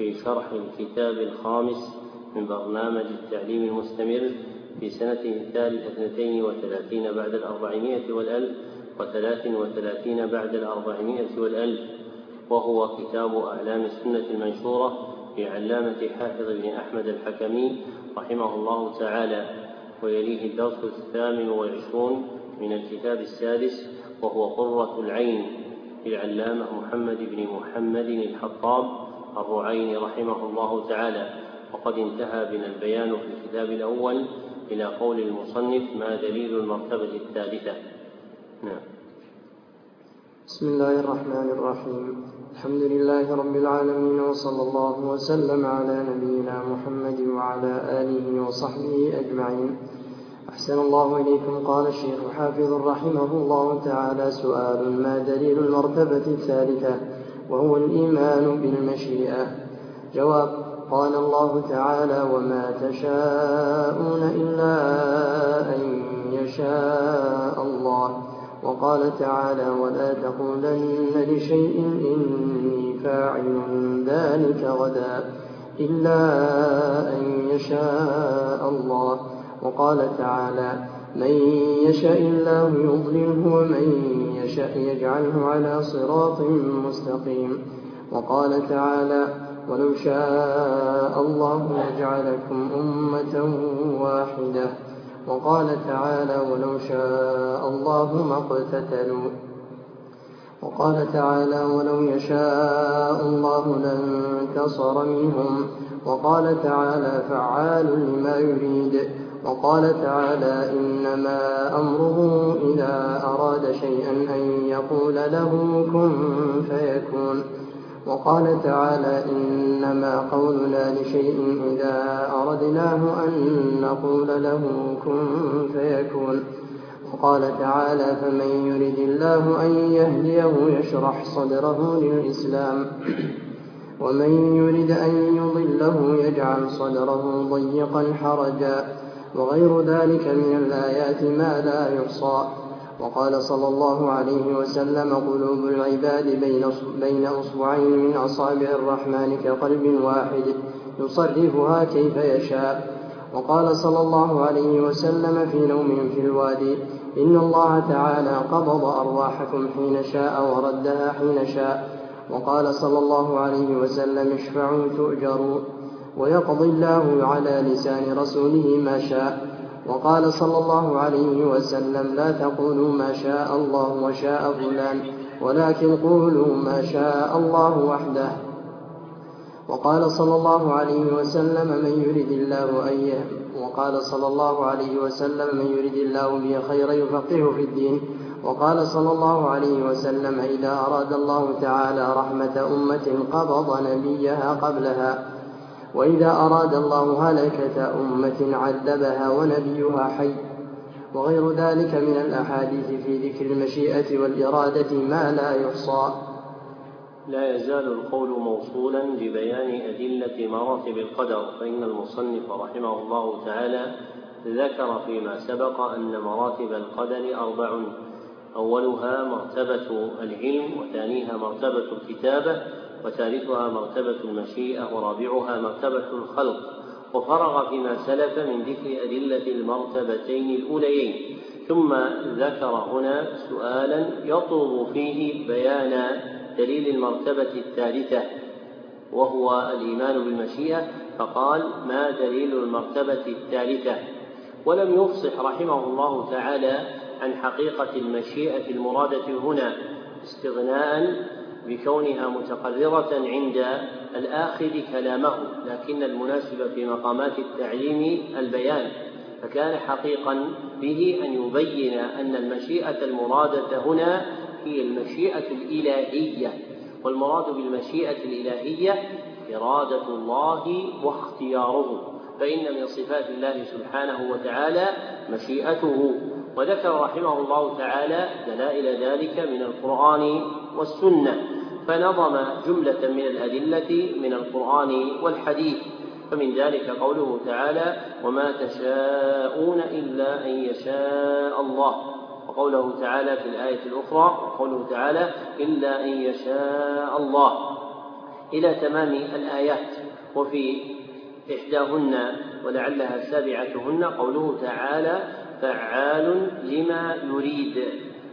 في شرح الكتاب الخامس من برنامج التعليم المستمر في سنة الثالثة اثنتين وثلاثين بعد الأربعمائة والألف وثلاث وثلاثين بعد الأربعمائة والألف وهو كتاب أعلام السنة المنشورة لعلامة حافظ بن أحمد الحكمي رحمه الله تعالى ويليه الدرس الثامن والعشرون من الكتاب السادس وهو قرة العين للعلامة محمد بن محمد الحطاب الرعين رحمه الله تعالى. وقد انتهى بنا البيان في الكتاب الأول إلى قول المصنف ما دليل المرتبة الثالثة. نعم. بسم الله الرحمن الرحيم. الحمد لله رب العالمين وصلى الله وسلم على نبينا محمد وعلى آله وصحبه أجمعين. أحسن الله إليكم. قال الشيخ حافظ رحمه الله تعالى سؤال ما دليل المرتبة الثالثة؟ وهو الإيمان بالمشيئة. جواب قال الله تعالى وما تشاءون إلا أن يشاء الله. وقال تعالى ولا تقولن لشيء إني فاعل ذلك غدا إلا أن يشاء الله. وقال تعالى من يشاء الله يضلله ومن يشأ يجعله على صراط مستقيم. وقال تعالى ولو شاء الله لجعلكم أمة واحدة. وقال تعالى ولو شاء الله ما اقتتلوا وقال تعالى ولو يشاء الله لانتصر منهم. وقال تعالى فعال لما يريد. وقال تعالى إنما أمره إذا أراد شيئا أن يقول له كن فيكون. وقال تعالى إنما قولنا لشيء إذا أردناه أن نقول له كن فيكون. وقال تعالى فمن يرد الله أن يهديه يشرح صدره للإسلام. ومن يرد أن يضله يجعل صدره ضيقا حرجا. وغير ذلك من الآيات ما لا يحصى. وقال صلى الله عليه وسلم قلوب العباد بين أصبعين من أصابع الرحمن كقلب واحد يصرفها كيف يشاء. وقال صلى الله عليه وسلم في نوم في الوادي إن الله تعالى قبض أرواحكم حين شاء وردها حين شاء. وقال صلى الله عليه وسلم اشفعوا تؤجروا. ويقضي الله على لسان رسوله ما شاء. وقال صلى الله عليه وسلم لا تقولوا ما شاء الله وشاء فلان ولكن قولوا ما شاء الله وحده. وقال صلى الله عليه وسلم من يرد الله أن وقال صلى الله عليه وسلم من يرد الله به خيرا يفقهه في الدين. وقال صلى الله عليه وسلم إذا أراد الله تعالى رحمة أمة قبض نبيها قبلها. وإذا أراد الله هلكة أمة عذبها ونبيها حي. وغير ذلك من الأحاديث في ذكر المشيئة والإرادة ما لا يحصى. لا يزال القول موصولا ببيان أدلة مراتب القدر فإن المصنف رحمه الله تعالى ذكر فيما سبق أن مراتب القدر أربع. أولها مرتبة العلم وثانيها مرتبة الكتابة وثالثها مرتبة المشيئة ورابعها مرتبة الخلق وفرغ فيما سلف من ذكر أدلة المرتبتين الأوليين. ثم ذكر هنا سؤالا يطلب فيه بيان دليل المرتبة الثالثة وهو الإيمان بالمشيئة فقال ما دليل المرتبة الثالثة؟ ولم يفصح رحمه الله تعالى عن حقيقة المشيئة المرادة هنا استغناء بكونها متقررة عند الآخذ كلامه لكن المناسب في مقامات التعليم البيان. فكان حقيقا به أن يبين أن المشيئة المرادة هنا هي المشيئة الإلهية. والمراد بالمشيئة الإلهية إرادة الله واختياره فإن من صفات الله سبحانه وتعالى مشيئته. وذكر رحمه الله تعالى دلائل ذلك من القرآن والسنة. فنظم جملة من الأدلة من القرآن والحديث فمن ذلك قوله تعالى وما تشاءون إلا أن يشاء الله وقوله تعالى في الآية الأخرى قوله تعالى إلا أن يشاء الله إلى تمام الآيات وفي إحداهن ولعلها سابعتهن قوله تعالى فعال لما يريد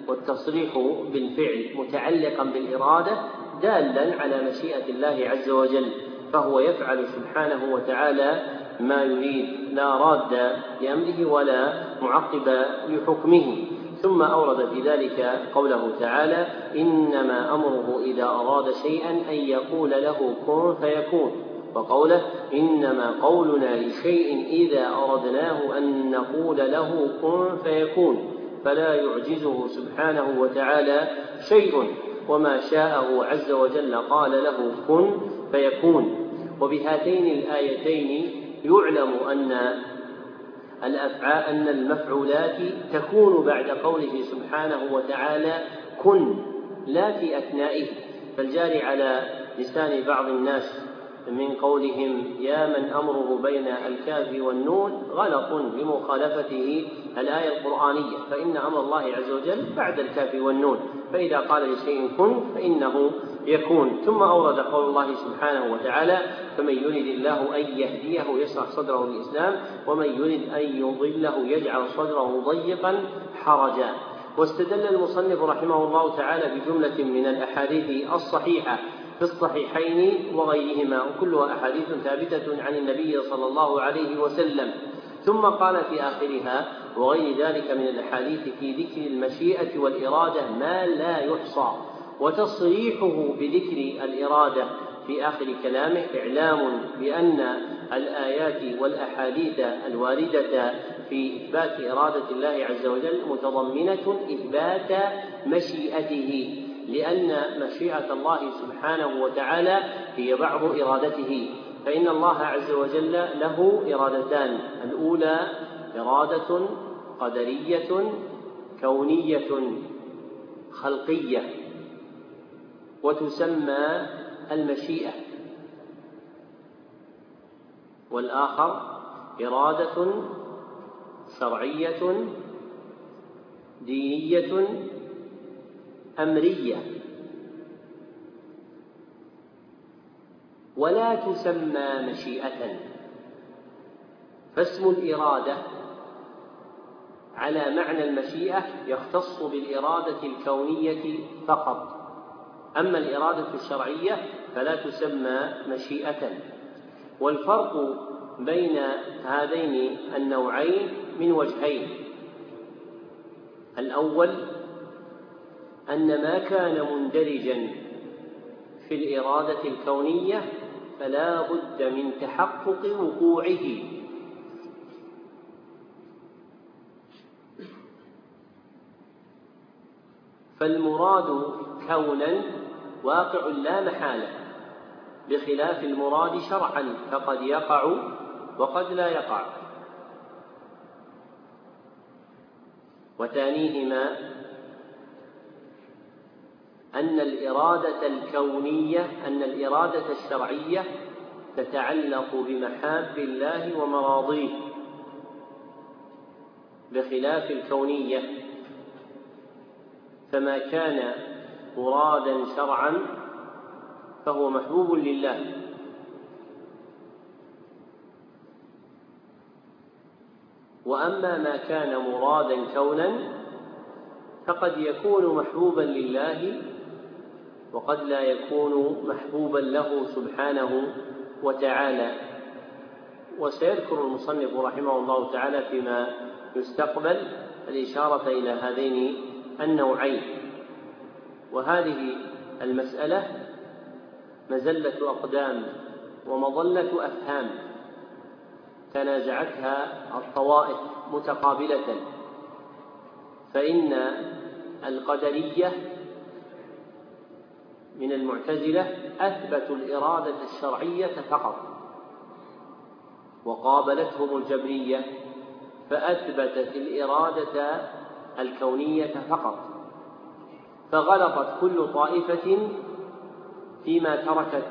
والتصريح بالفعل متعلقا بالإرادة دالا على مشيئة الله عز وجل فهو يفعل سبحانه وتعالى ما يريد لا راد لأمره ولا معقب لحكمه. ثم أورد في ذلك قوله تعالى إنما أمره إذا أراد شيئا أن يقول له كن فيكون. وقوله إنما قولنا لشيء إذا أردناه أن نقول له كن فيكون. فلا يعجزه سبحانه وتعالى شيء. وما شاءه عز وجل قال له كن فيكون. وبهاتين الآيتين يعلم أن الأفعال أن المفعولات تكون بعد قوله سبحانه وتعالى كن لا في أثنائه. فالجاري على لسان بعض الناس من قولهم يا من أمره بين الكاف والنون غلط لمخالفته الآية القرآنية فإن أمر الله عز وجل بعد الكاف والنون فإذا قال لشيء كن فإنه يكون. ثم أورد قول الله سبحانه وتعالى فمن يرد الله أن يهديه يشرح صدره للإسلام ومن يرد أن يضله يجعل صدره ضيقا حرجا. واستدل المصنف رحمه الله تعالى بجملة من الأحاديث الصحيحة في الصحيحين وغيرهما وكلها أحاديث ثابتة عن النبي صلى الله عليه وسلم. ثم قال في آخرها وغير ذلك من الأحاديث في ذكر المشيئة والإرادة ما لا يحصى وتصريحه بذكر الإرادة. في آخر كلامه إعلام بأن الآيات والأحاديث الواردة في إثبات إرادة الله عز وجل متضمنة إثبات مشيئته. لأن مشيئة الله سبحانه وتعالى هي بعض إرادته فإن الله عز وجل له إرادتان الأولى إرادة قدرية كونية خلقية وتسمى المشيئة والآخر إرادة شرعية دينية أمرية. ولا تسمى مشيئة. فاسم الإرادة على معنى المشيئة يختص بالإرادة الكونية فقط. أما الإرادة الشرعية فلا تسمى مشيئة. والفرق بين هذين النوعين من وجهين. الأول أن ما كان مندرجا في الإرادة الكونية فلا بد من تحقق وقوعه. فالمراد كونا واقع لا محالة بخلاف المراد شرعا فقد يقع وقد لا يقع. وثانيهما أن الإرادة الكونية أن الإرادة الشرعية تتعلق بمحاب الله ومراضيه بخلاف الكونية. فما كان مرادا شرعا فهو محبوب لله. وأما ما كان مرادا كونا فقد يكون محبوبا لله وقد لا يكون محبوبا له سبحانه وتعالى. وسيذكر المصنف رحمه الله تعالى فيما يستقبل الإشارة إلى هذين النوعين. وهذه المسألة مزلة أقدام ومظلة أفهام تنازعتها الطوائف متقابلة. فإن القدرية من المعتزلة أثبتوا الإرادة الشرعية فقط. وقابلتهم الجبرية فأثبتت الإرادة الكونية فقط. فغلطت كل طائفة فيما تركت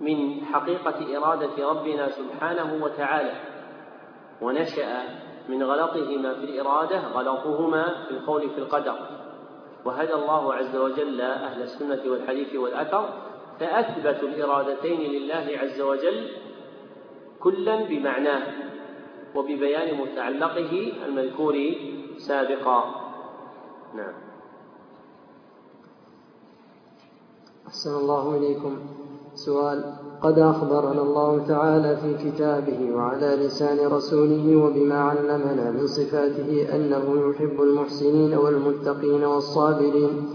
من حقيقة إرادة ربنا سبحانه وتعالى. ونشأ من غلطهما في الإرادة غلطهما في القول في القدر. وهدى الله عز وجل أهل السنة والحديث والأثر فأثبتوا الإرادتين لله عز وجل كلا بمعناه وببيان متعلقه المذكور سابقا. نعم. أحسن الله إليكم. سؤال قد أخبرنا الله تعالى في كتابه وعلى لسان رسوله وبما علمنا من صفاته أنه يحب المحسنين والمتقين والصابرين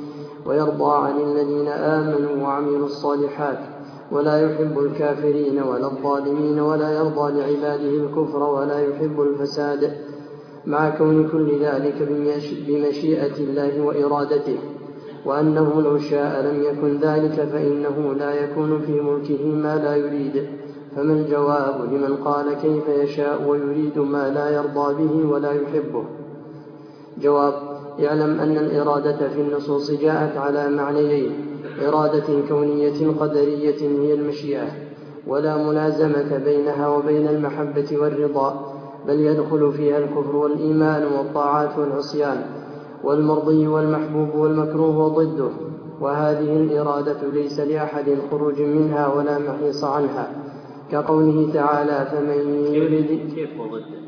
ويرضى عن الذين آمنوا وعملوا الصالحات ولا يحب الكافرين ولا الظالمين ولا يرضى لعباده الكفر ولا يحب الفساد مع كون كل ذلك بمشيئة الله وإرادته. وأنه لو شاء لم يكن ذلك فإنه لا يكون في ملكه ما لا يريد. فما الجواب لمن قال كيف يشاء ويريد ما لا يرضى به ولا يحبه؟ جواب يعلم أن الإرادة في النصوص جاءت على معنيين إرادة كونية قدرية هي المشيئة ولا ملازمة بينها وبين المحبة والرضا بل يدخل فيها الكفر والإيمان والطاعات والعصيان. والمرضي والمحبوب والمكروه وضده وهذه الإرادة ليس لأحد خروج منها ولا محيص عنها كقوله تعالى فمن يرد كيف وضده؟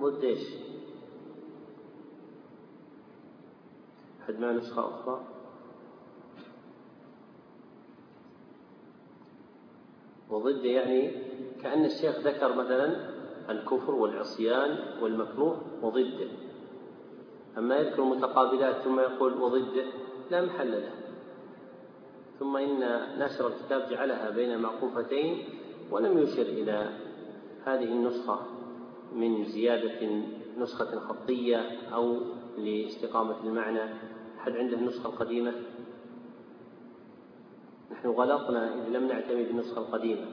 ضد إيش؟ حد ما نسخة أخرى؟ وضد يعني كأن الشيخ ذكر مثلا الكفر والعصيان والمكروه وضده أما يذكر متقابلات ثم يقول وضده لا محل له. ثم إن ناشر الكتاب جعلها بين معقوفتين ولم يشر إلى هذه النسخة من زيادة نسخة خطية أو لاستقامة المعنى. أحد عنده النسخة القديمة؟ نحن غلطنا إذ لم نعتمد بالنسخة القديمة.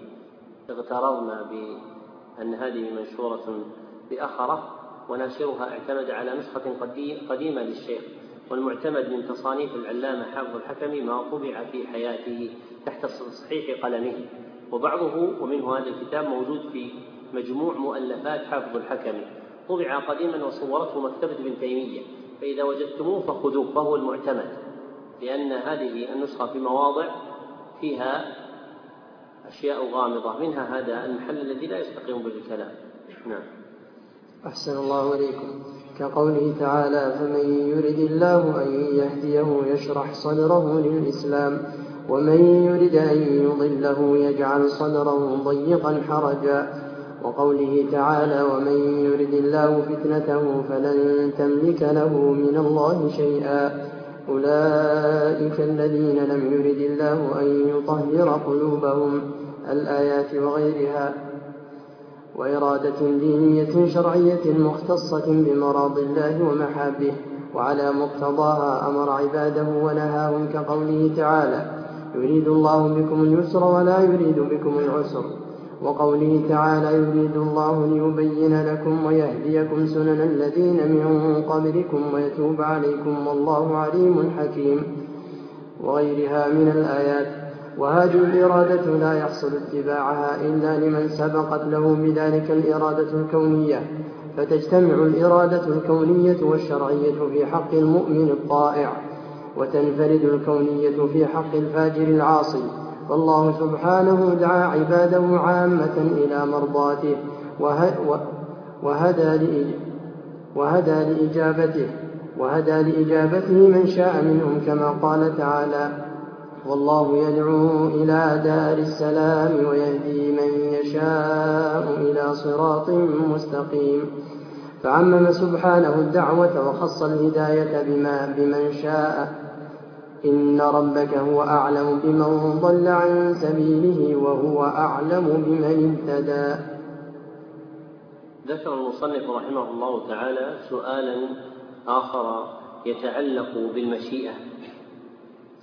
اغتررنا بأن هذه منشورة بأخرة وناشرها اعتمد على نسخة قديمة للشيخ والمعتمد من تصانيف العلامة حافظ الحكمي ما طبع في حياته تحت صحيح قلمه. وبعضه ومنه هذا الكتاب موجود في مجموع مؤلفات حافظ الحكمي. طبع قديما وصورته مكتبة ابن تيمية. فإذا وجدتموه فخذوه فهو المعتمد. لأن هذه النسخة في مواضع فيها أشياء غامضة. منها هذا المحل الذي لا يستقيم به الكلام نعم. أحسن الله إليكم. كقوله تعالى فمن يرد الله أن يهديه يشرح صدره للإسلام ومن يرد أن يضله يجعل صدره ضيقا حرجا. وقوله تعالى ومن يرد الله فتنته فلن تملك له من الله شيئا. أولئك الذين لم يرد الله أن يطهر قلوبهم. الآيات وغيرها. وإرادة دينية شرعية مختصة بمراض الله ومحابه وعلى مقتضاها أمر عباده ونهاهم كقوله تعالى يريد الله بكم اليسر ولا يريد بكم العسر. وقوله تعالى يريد الله ليبين لكم ويهديكم سنن الذين من قبلكم ويتوب عليكم والله عليم حكيم. وغيرها من الآيات. وهذه الإرادة لا يحصل اتباعها إلا لمن سبقت له بذلك الإرادة الكونية فتجتمع الإرادة الكونية والشرعية في حق المؤمن الطائع وتنفرد الكونية في حق الفاجر العاصي. فالله سبحانه دعا عباده عامة إلى مرضاته وهدى وهدى لإجابته وهدى لإجابته من شاء منهم كما قال تعالى والله يدعو إلى دار السلام ويهدي من يشاء إلى صراط مستقيم. فعمم سبحانه الدعوة وخص الهداية بما بمن شاء. إن ربك هو أعلم بمن ضل عن سبيله وهو أعلم بمن اهتدى. ذكر المصنف رحمه الله تعالى سؤالا آخر يتعلق بالمشيئة.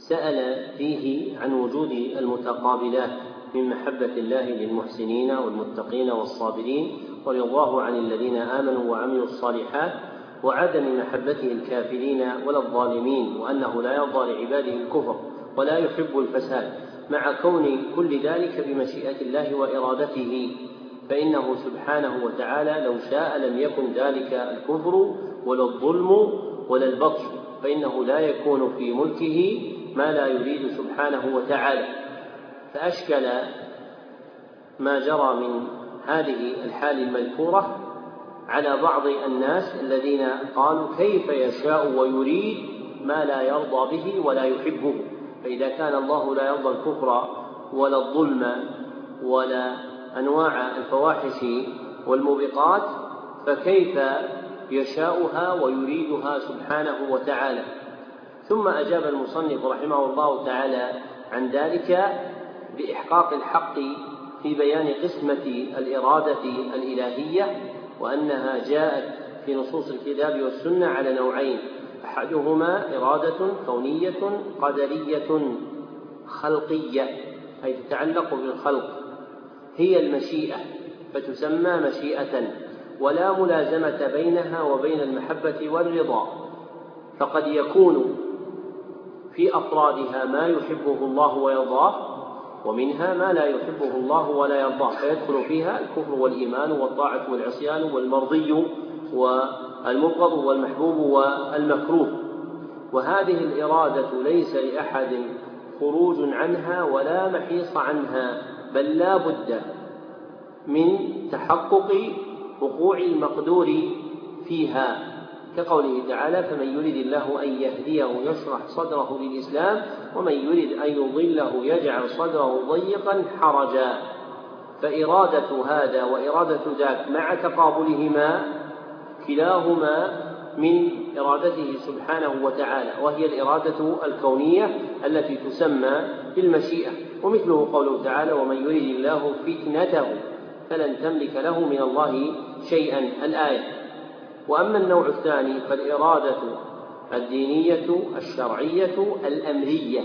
سأل فيه عن وجود المتقابلات من محبة الله للمحسنين والمتقين والصابرين ورضاه عن الذين آمنوا وعملوا الصالحات وعدم محبته الكافرين ولا الظالمين وأنه لا يرضى لعباده الكفر ولا يحب الفساد. مع كون كل ذلك بمشيئة الله وإرادته فإنه سبحانه وتعالى لو شاء لم يكن ذلك الكفر ولا الظلم ولا البطش فإنه لا يكون في ملكه ما لا يريد سبحانه وتعالى. فأشكل ما جرى من هذه الحال المذكورة على بعض الناس الذين قالوا كيف يشاء ويريد ما لا يرضى به ولا يحبه. فإذا كان الله لا يرضى الكفر ولا الظلم ولا أنواع الفواحش والموبقات فكيف يشاءها ويريدها سبحانه وتعالى؟ ثم أجاب المصنف رحمه الله تعالى عن ذلك بإحقاق الحق في بيان قسمة الإرادة الإلهية وأنها جاءت في نصوص الكتاب والسنة على نوعين. أحدهما إرادة كونية قدرية خلقية أي تتعلق بالخلق هي المشيئة فتسمى مشيئة ولا ملازمة بينها وبين المحبة والرضا فقد يكون في أفرادها ما يحبه الله ويرضاه ومنها ما لا يحبه الله ولا يرضاه فيدخل فيها الكفر والإيمان والطاعة والعصيان والمرضي والمبغض والمحبوب والمكروه. وهذه الإرادة ليس لأحد خروج عنها ولا محيص عنها بل لا بد من تحقق وقوع المقدور فيها. كقوله تعالى فمن يرد الله أن يهديه يشرح صدره للإسلام ومن يرد أن يضله يجعل صدره ضيقا حرجا. فإرادة هذا وإرادة ذاك مع تقابلهما كلاهما من إرادته سبحانه وتعالى وهي الإرادة الكونية التي تسمى بالمشيئة. ومثله قوله تعالى ومن يرد الله فتنته فلن تملك له من الله شيئا. الآية وأما النوع الثاني فالإرادة الدينية الشرعية الأمرية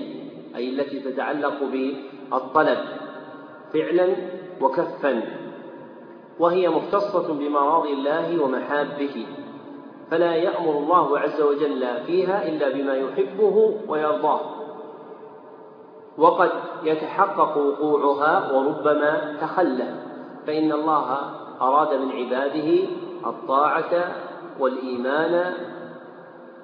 أي التي تتعلق بالطلب فعلا وكفا وهي مختصة بمراضي الله ومحابه فلا يأمر الله عز وجل فيها إلا بما يحبه ويرضاه. وقد يتحقق وقوعها وربما تخلى فإن الله أراد من عباده الطاعة والإيمان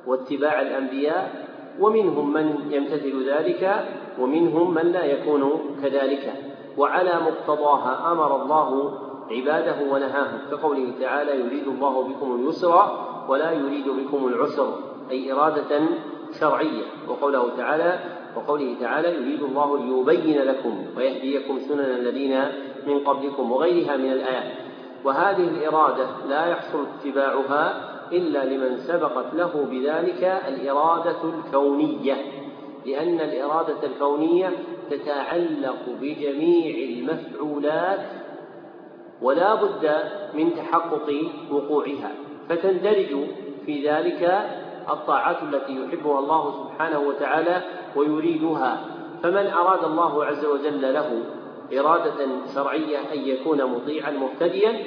واتباع الأنبياء ومنهم من يمتثل ذلك ومنهم من لا يكون كذلك. وعلى مقتضاها أمر الله عباده ونهاهم. كقوله تعالى يريد الله بكم اليسر ولا يريد بكم العسر أي إرادة شرعية. وقوله تعالى وقوله تعالى يريد الله ليبين لكم ويهديكم سنن الذين من قبلكم وغيرها من الآيات. وهذه الإرادة لا يحصل اتباعها إلا لمن سبقت له بذلك الإرادة الكونية لأن الإرادة الكونية تتعلق بجميع المفعولات ولا بد من تحقق وقوعها فتندرج في ذلك الطاعات التي يحبها الله سبحانه وتعالى ويريدها فمن أراد الله عز وجل له إرادة شرعية أن يكون مطيعا مهتديا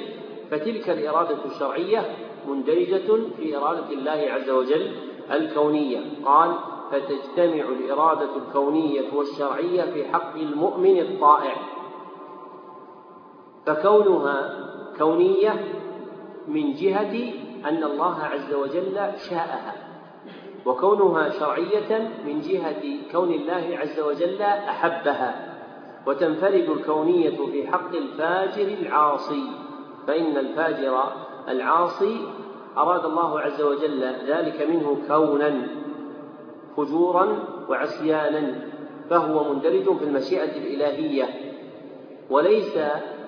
فتلك الإرادة الشرعية مندرجة في إرادة الله عز وجل الكونية. قال فتجتمع الإرادة الكونية والشرعية في حق المؤمن الطائع. فكونها كونية من جهة أن الله عز وجل شاءها وكونها شرعية من جهة كون الله عز وجل أحبها. وتنفرد الكونية في حق الفاجر العاصي فإن الفاجر العاصي أراد الله عز وجل ذلك منه كونا فجورا وعصيانا فهو مندرج في المشيئة الإلهية وليس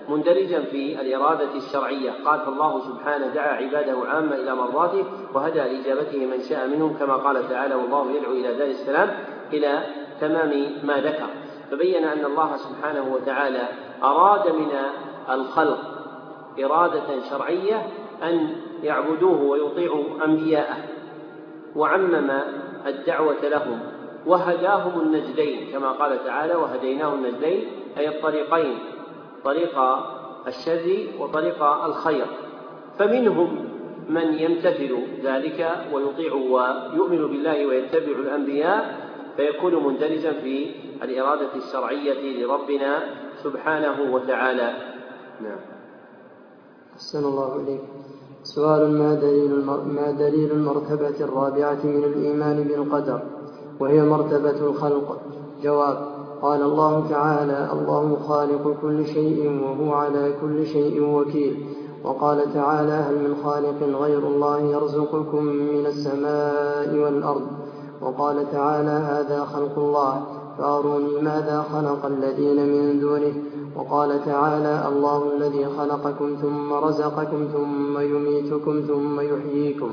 مندرجا في الإرادة الشرعية. قال فالله سبحانه دعا عباده عامة إلى مرضاته وهدى لإجابته من شاء منهم كما قال تعالى والله يدعو إلى دار السلام إلى تمام ما ذكر. فبين أن الله سبحانه وتعالى أراد من الخلق إرادة شرعية أن يعبدوه ويطيعوا أنبياءه وعمم الدعوة لهم وهداهم النجدين كما قال تعالى وهديناه النجدين أي الطريقين طريق الشر وطريق الخير. فمنهم من يمتثل ذلك ويطيع ويؤمن بالله ويتبع الأنبياء فيكون مندرجا في الإرادة الشرعية لربنا سبحانه وتعالى. نعم. أحسن الله إليك. سؤال ما دليل ما دليل المرتبة الرابعة من الإيمان بالقدر؟ وهي مرتبة الخلق. جواب قال الله تعالى الله خالق كل شيء وهو على كل شيء وكيل وقال تعالى هل من خالق غير الله يرزقكم من السماء والأرض؟ وقال تعالى هذا خلق الله فأروني ماذا خلق الذين من دونه؟ وقال تعالى الله الذي خلقكم ثم رزقكم ثم يميتكم ثم يحييكم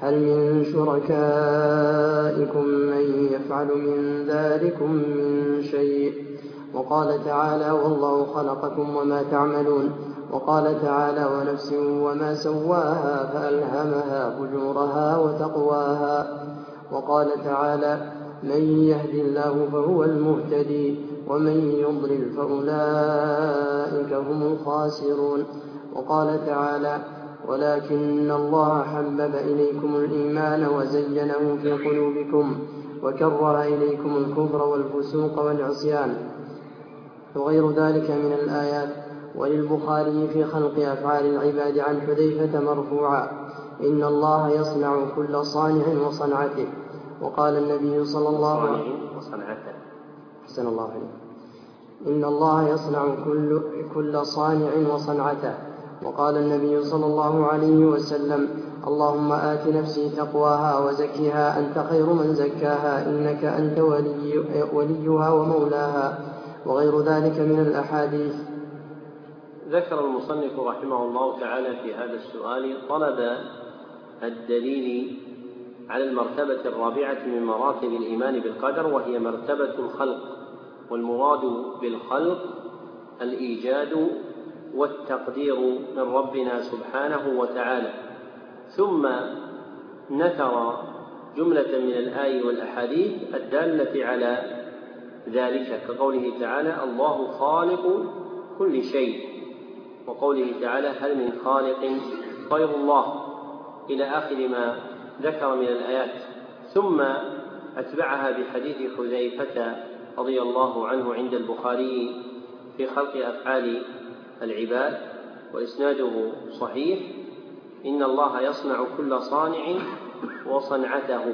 هل من شركائكم من يفعل من ذلكم من شيء؟ وقال تعالى والله خلقكم وما تعملون وقال تعالى ونفس وما سواها فألهمها فجورها وتقواها. وقال تعالى من يهد الله فهو المهتدي ومن يضلل فأولئك هم الخاسرون وقال تعالى ولكن الله حبب إليكم الإيمان وزينه في قلوبكم وكره إليكم الكفر والفسوق والعصيان وغير ذلك من الآيات وللبخاري في خلق أفعال العباد عن حذيفة مرفوعا إن الله يصنع كل صانع وصنعته. وقال النبي صلى الله عليه وسلم وصنعته. أحسن الله عليه إن الله يصنع كل, كل صانع وصنعته. وقال النبي صلى الله عليه وسلم اللهم آت نفسي تقواها وزكها أنت خير من زكاها إنك أنت ولي وليها ومولاها. وغير ذلك من الأحاديث. ذكر المصنف رحمه الله تعالى في هذا السؤال طلب الدليل على المرتبة الرابعة من مراتب الإيمان بالقدر وهي مرتبة الخلق والمراد بالخلق الإيجاد والتقدير من ربنا سبحانه وتعالى. ثم نثر جملة من الآي والأحاديث الدالة على ذلك كقوله تعالى الله خالق كل شيء وقوله تعالى هل من خالق غير الله إلى آخر ما ذكر من الآيات ثم أتبعها بحديث حذيفة رضي الله عنه عند البخاري في خلق أفعال العباد وإسناده صحيح إن الله يصنع كل صانع وصنعته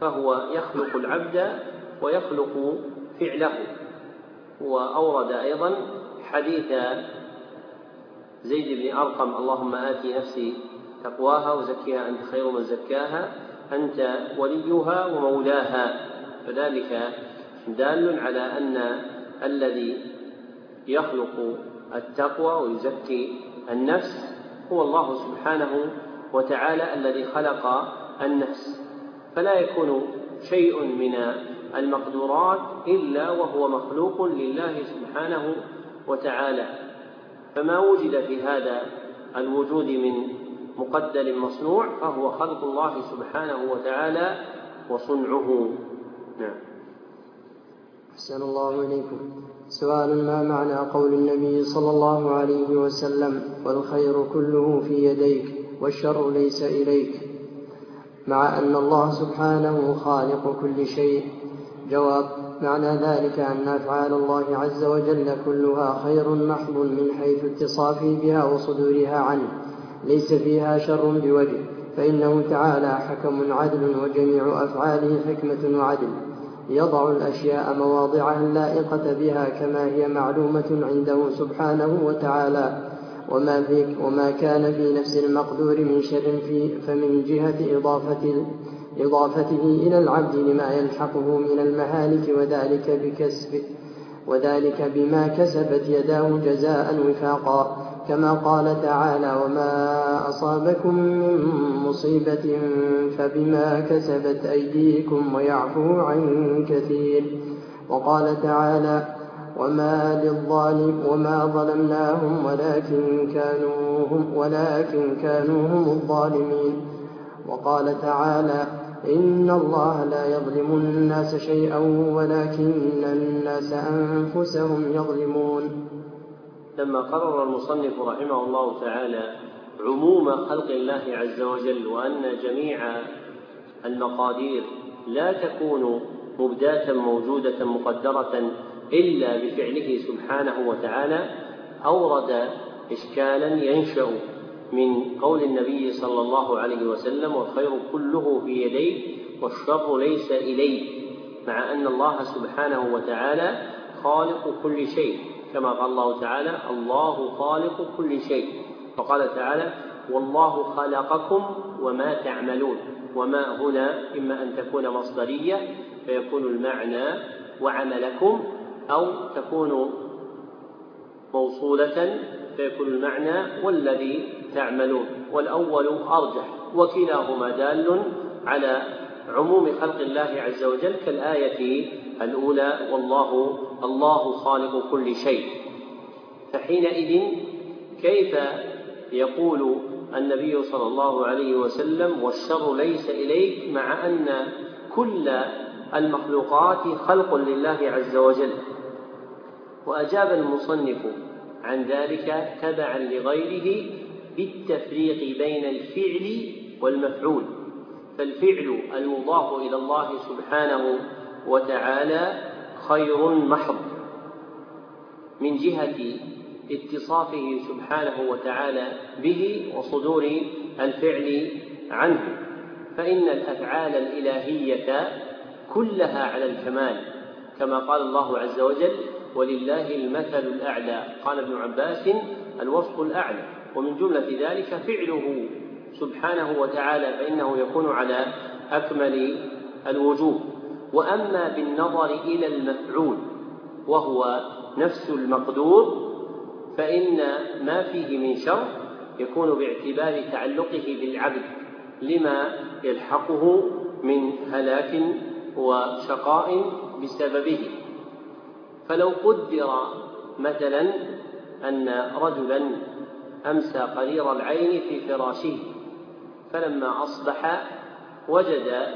فهو يخلق العبد ويخلق فعله. وأورد أيضا حديث زيد بن أرقم اللهم آتي نفسي تقواها وزكيها أنت خير من زكاها أنت وليها ومولاها. فذلك دال على أن الذي يخلق التقوى ويزكي النفس هو الله سبحانه وتعالى الذي خلق النفس. فلا يكون شيء من المقدورات إلا وهو مخلوق لله سبحانه وتعالى. فما وجد في هذا الوجود من مقدر مصنوع فهو خلق الله سبحانه وتعالى وصنعه. نعم. أحسن الله إليكم. سؤال ما معنى قول النبي صلى الله عليه وسلم والخير كله في يديك والشر ليس إليك؟ مع أن الله سبحانه خالق كل شيء. جواب معنى ذلك أن أفعال الله عز وجل كلها خير محض من حيث اتصافه بها وصدورها عنه. ليس فيها شر بوجه فإنه تعالى حكم عدل وجميع أفعاله حكمة وعدل. يضع الأشياء مواضعها اللائقة بها كما هي معلومة عنده سبحانه وتعالى. وما, في وما كان في نفس المقدور من شر في فمن جهة إضافة إضافته إلى العبد لما يلحقه من المهالك وذلك بكسب وذلك بما كسبت يداه جزاء وفاقا كما قال تعالى وما أصابكم من مصيبة فبما كسبت أيديكم ويعفو عن كثير وقال تعالى وما للظالم وما ظلمناهم ولكن كانوا هم ولكن كانوا هم الظالمين وقال تعالى إن الله لا يظلم الناس شيئا ولكن الناس أنفسهم يظلمون. لما قرر المصنف رحمه الله تعالى عموم خلق الله عز وجل وأن جميع المقادير لا تكون مبداة موجودة مقدرة إلا بفعله سبحانه وتعالى أورد إشكالا ينشأ من قول النبي صلى الله عليه وسلم والخير كله في يديه والشر ليس إليه مع أن الله سبحانه وتعالى خالق كل شيء. كما قال الله تعالى الله خالق كل شيء فقال تعالى والله خلقكم وما تعملون وما هنا إما أن تكون مصدرية فيكون المعنى وعملكم أو تكون موصولة فيكون المعنى والذي تعملون. والأول أرجح وكلاهما دال على عموم خلق الله عز وجل كالآية الأولى والله الله خالق كل شيء. فحينئذ كيف يقول النبي صلى الله عليه وسلم والشر ليس إليك مع أن كل المخلوقات خلق لله عز وجل. وأجاب المصنف عن ذلك تبعا لغيره بالتفريق بين الفعل والمفعول. فالفعل المضاف إلى الله سبحانه وتعالى خير محض. من جهة اتصافه سبحانه وتعالى به وصدور الفعل عنه فإن الأفعال الإلهية كلها على الكمال كما قال الله عز وجل ولله المثل الأعلى. قال ابن عباس الوصف الأعلى. ومن جملة ذلك فعله سبحانه وتعالى فإنه يكون على أكمل الوجوه وأما بالنظر إلى المفعول وهو نفس المقدور فإن ما فيه من شر يكون باعتبار تعلقه بالعبد لما يلحقه من هلاك وشقاء بسببه. فلو قدر مثلا أن رجلا أمسى قرير العين في فراشه فلما أصبح وجد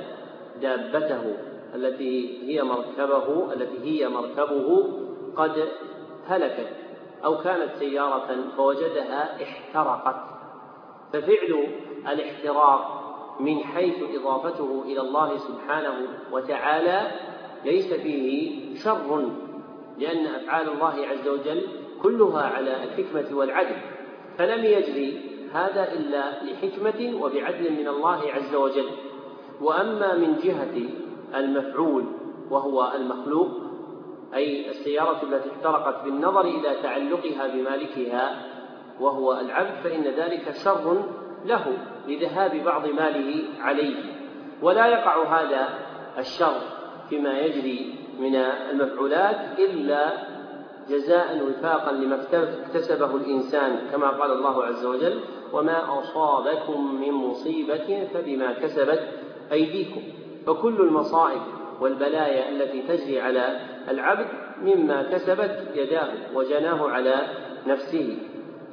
دابته التي هي مركبه التي هي مركبه قد هلكت أو كانت سيارة فوجدها احترقت. ففعل الاحتراق من حيث إضافته إلى الله سبحانه وتعالى ليس فيه شر لأن أفعال الله عز وجل كلها على الحكمة والعدل فلم يجري هذا إلا لحكمة وبعدل من الله عز وجل. وأما من جهة المفعول وهو المخلوق أي السيارة التي احترقت بالنظر إلى تعلقها بمالكها وهو العبد فإن ذلك شر له لذهاب بعض ماله عليه. ولا يقع هذا الشر فيما يجري من المفعولات إلا جزاء وفاقا لما اكتسبه الإنسان كما قال الله عز وجل وما أصابكم من مصيبة فبما كسبت أيديكم. فكل المصائب والبلايا التي تجري على العبد مما كسبت يداه وجناه على نفسه.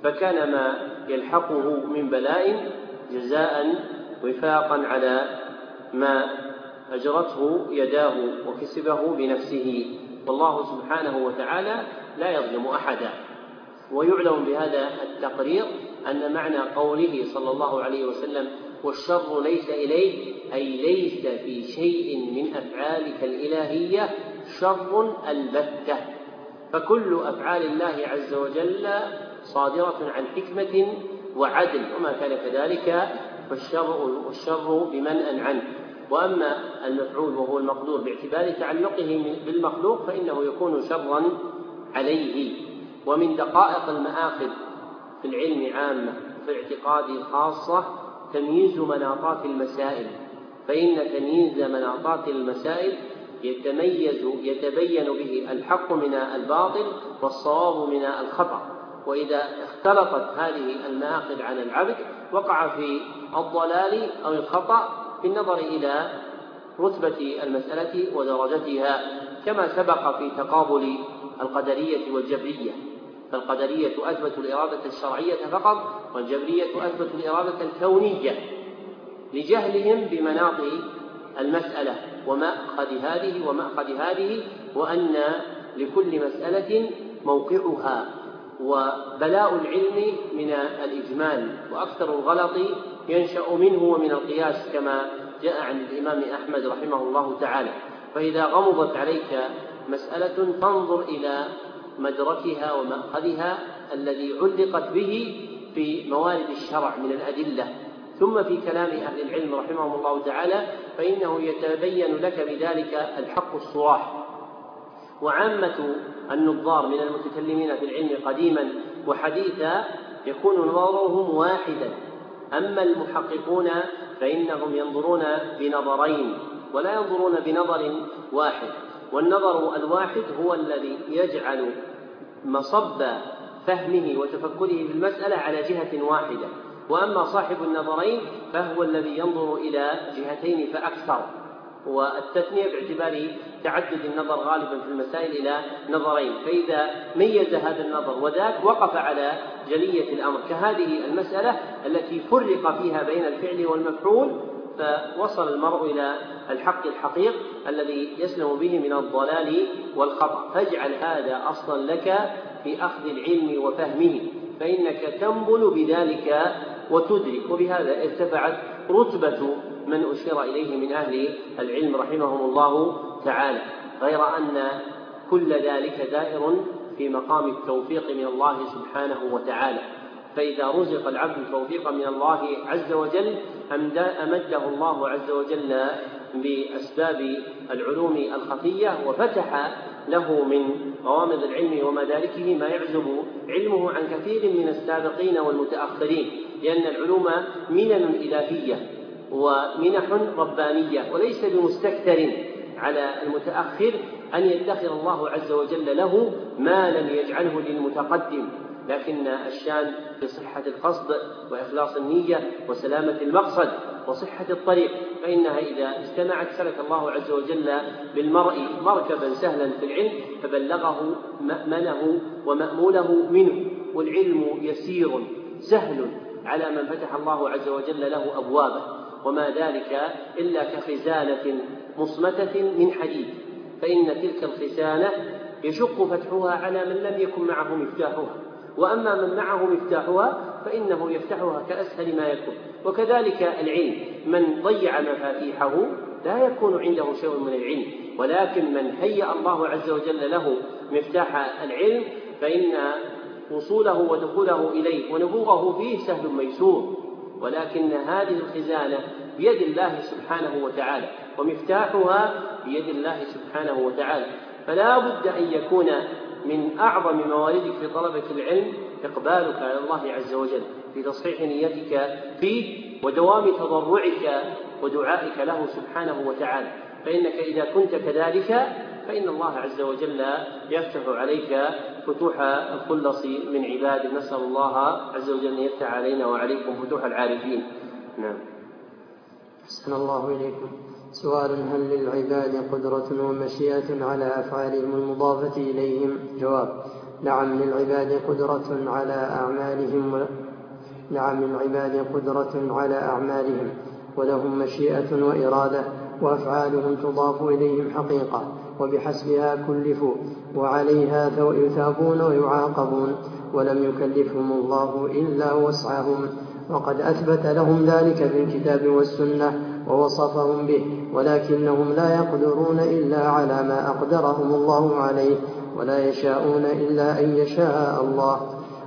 فكان ما يلحقه من بلاء جزاء وفاقا على ما أجرته يداه وكسبه بنفسه. والله سبحانه وتعالى لا يظلم أحدا. ويعلم بهذا التقرير أن معنى قوله صلى الله عليه وسلم والشر ليس إليه أي ليس في شيء من أفعالك الإلهية شر البتة. فكل أفعال الله عز وجل صادرة عن حكمة وعدل وما كان كذلك فالشر والشر بمنأ عنه وأما المفعول وهو المقدور باعتبار تعلقه بالمخلوق فإنه يكون شرا عليه. ومن دقائق المآخذ في العلم عامة وفي الاعتقاد خاصة تمييز مناطات المسائل. فإن تمييز مناطات المسائل يتميز يتبين به الحق من الباطل والصواب من الخطأ. وإذا اختلطت هذه المآخذ عن العبد وقع في الضلال أو الخطأ بالنظر إلى رتبة المسألة ودرجتها كما سبق في تقابل القدرية والجبرية. فالقدرية أثبتوا الإرادة الشرعية فقط والجبرية أثبتوا الإرادة الكونية لجهلهم بمناط المسألة ومأخذ هذه ومأخذ هذه وأن لكل مسألة موقعها. وبلاء العلم من الإجمال وأكثر الغلط ينشأ منه ومن القياس كما جاء عن الإمام أحمد رحمه الله تعالى. فإذا غمضت عليك مسألة فانظر إلى مدركها ومأخذها الذي علقت به في موارد الشرع من الأدلة. ثم في كلام أهل العلم رحمهم الله تعالى فإنه يتبين لك بذلك الحق الصراح. وعامة النظار من المتكلمين في العلم قديما وحديثا يكون نظرهم واحدا. أما المحققون فإنهم ينظرون بنظرين ولا ينظرون بنظر واحد. والنظر الواحد هو الذي يجعل مصب فهمه وتفكره في المسألة على جهة واحدة. وأما صاحب النظرين فهو الذي ينظر إلى جهتين فأكثر. والتثنية باعتبار تعدد النظر غالبا في المسائل إلى نظرين فإذا ميز هذا النظر وذاك وقف على جلية الأمر. كهذه المسألة التي فرق فيها بين الفعل والمفعول فوصل المرء إلى الحق الحقيق الذي يسلم به من الضلال والخطأ. فاجعل هذا أصلا لك في أخذ العلم وفهمه فإنك تنبل بذلك وتدرك. وبهذا ارتفعت رتبة من أشير إليه من أهل العلم رحمهم الله تعالى غير أن كل ذلك دائر في مقام التوفيق من الله سبحانه وتعالى. فإذا رزق العبد توفيقا من الله عز وجل أمده الله عز وجل بأسباب العلوم الخفية وفتح له من غوامض العلم ومداركه ما يعزب علمه عن كثير من السابقين والمتأخرين لأن العلوم منن إلهية. ومنح ربانية وليس بمستكثر على المتأخر أن يدخر الله عز وجل له ما لم يجعله للمتقدم. لكن الشان في صحة القصد وإخلاص النية وسلامة المقصد وصحة الطريق فإنها إذا اجتمعت سلك الله عز وجل بالمرء مركبا سهلا في العلم فبلغه مأمنه ومأموله منه والعلم يسير سهل على من فتح الله عز وجل له أبوابه. وما ذلك إلا كخزانة مصمتة من حديد. فإن تلك الخزانة يشق فتحها على من لم يكن معه مفتاحها. وأما من معه مفتاحها فإنه يفتحها كأسهل ما يكون. وكذلك العلم من ضيع مفاتيحه لا يكون عنده شيء من العلم. ولكن من هيأ الله عز وجل له مفتاح العلم فإن وصوله ودخوله إليه ونبوغه فيه سهل ميسور. ولكن هذه الخزانة بيد الله سبحانه وتعالى ومفتاحها بيد الله سبحانه وتعالى. فلا بد أن يكون من أعظم مواردك في طلبة العلم إقبالك على الله عز وجل في تصحيح نيتك فيه ودوام تضرعك ودعائك له سبحانه وتعالى. فإنك إذا كنت كذلك فإن الله عز وجل يفتح عليك فتوح الخلص من عباده نسأل الله عز وجل أن يفتح علينا وعليكم فتوح العارفين. نعم. أحسن الله إليكم. سؤال هل للعباد قدرة ومشيئة على أفعالهم المضافة إليهم؟ جواب نعم للعباد قدرة على أعمالهم. نعم للعباد قدرة على أعمالهم ولهم مشيئة وإرادة وأفعالهم تضاف إليهم حقيقة. وبحسبها كلفوا وعليها يثابون ويعاقبون ولم يكلفهم الله إلا وسعهم وقد أثبت لهم ذلك في الكتاب والسنة ووصفهم به ولكنهم لا يقدرون إلا على ما أقدرهم الله عليه ولا يشاءون إلا أن يشاء الله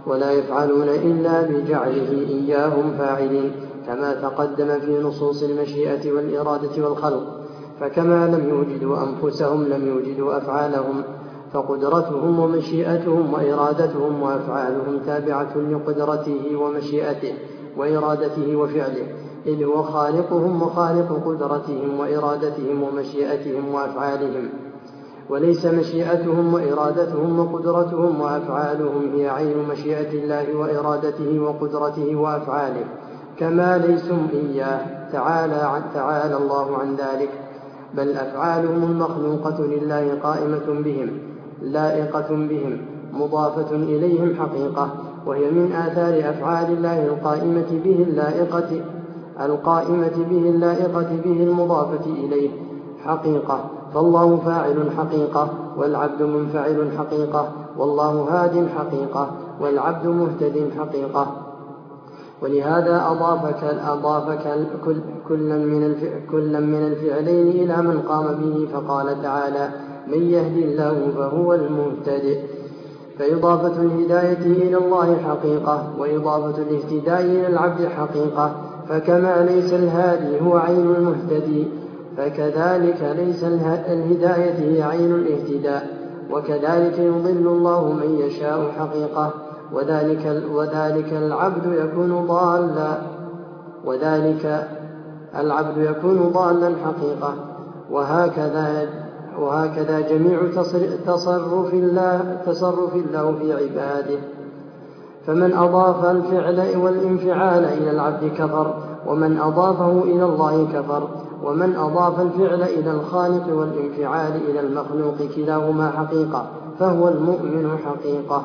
ولا يفعلون إلا بجعله إياهم فاعلين كما تقدم في نصوص المشيئة والإرادة والخلق فكما لم يوجدوا أنفسهم لم يوجدوا أفعالهم فقدرتهم ومشيئتهم وإرادتهم وأفعالهم تابعة لقدرته ومشيئته وإرادته وفعله إذ هو خالقهم وخالق قدرتهم وإرادتهم ومشيئتهم وأفعالهم. وليس مشيئتهم وإرادتهم وقدرتهم وأفعالهم هي عين مشيئة الله وإرادته وقدرته وأفعاله كما ليسوا إياه. تعالى, تعالى الله عن ذلك. بل أفعالهم المخلوقة لله قائمة بهم لائقة بهم مضافة إليهم حقيقة وهي من آثار أفعال الله القائمة به اللائقة القائمة به اللائقة به المضافة إليه. حقيقة. فالله فاعل حقيقة والعبد منفعل حقيقة والله هاد حقيقة والعبد مهتد حقيقة. ولهذا أضافك أضافك كلا من كلا من الفعلين إلى من قام به فقال تعالى من يهدي الله فهو المهتدئ فإضافة الهداية إلى الله حقيقة وإضافة الاهتداء إلى العبد حقيقة. فكما ليس الهادي هو عين المهتدي فكذلك ليس الهداية هي عين الاهتداء. وكذلك يضل الله من يشاء حقيقة. وذلك, وذلك العبد يكون ضالا. وذلك العبد يكون ضالا حقيقة. وهكذا وهكذا جميع تصرف الله تصرف الله في عباده. فمن أضاف الفعل والانفعال إلى العبد كفر ومن أضافه إلى الله كفر ومن أضاف الفعل إلى الخالق والانفعال إلى المخلوق كلاهما حقيقة فهو المؤمن حقيقة.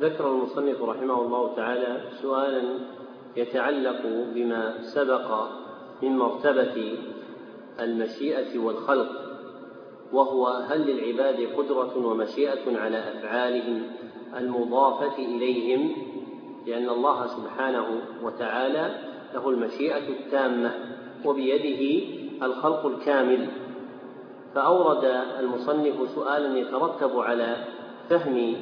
ذكر المصنف رحمه الله تعالى سؤالا يتعلق بما سبق من مرتبة المشيئة والخلق وهو هل للعباد قدرة ومشيئة على أفعالهم المضافة إليهم؟ لأن الله سبحانه وتعالى له المشيئة التامة وبيده الخلق الكامل. فأورد المصنف سؤالا يترتب على فهم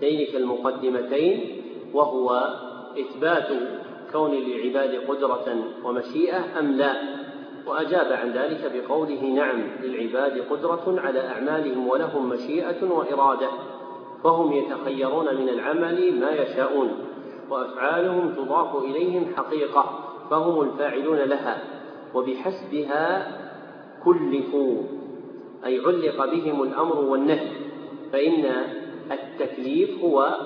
تلك المقدمتين وهو إثبات كون للعباد قدرة ومشيئة أم لا. وأجاب عن ذلك بقوله نعم للعباد قدرة على أعمالهم ولهم مشيئة وإرادة فهم يتخيرون من العمل ما يشاءون وأفعالهم تضاف إليهم حقيقة فهم الفاعلون لها. وبحسبها كلفوا أي علق بهم الأمر والنهي فإن التكليف هو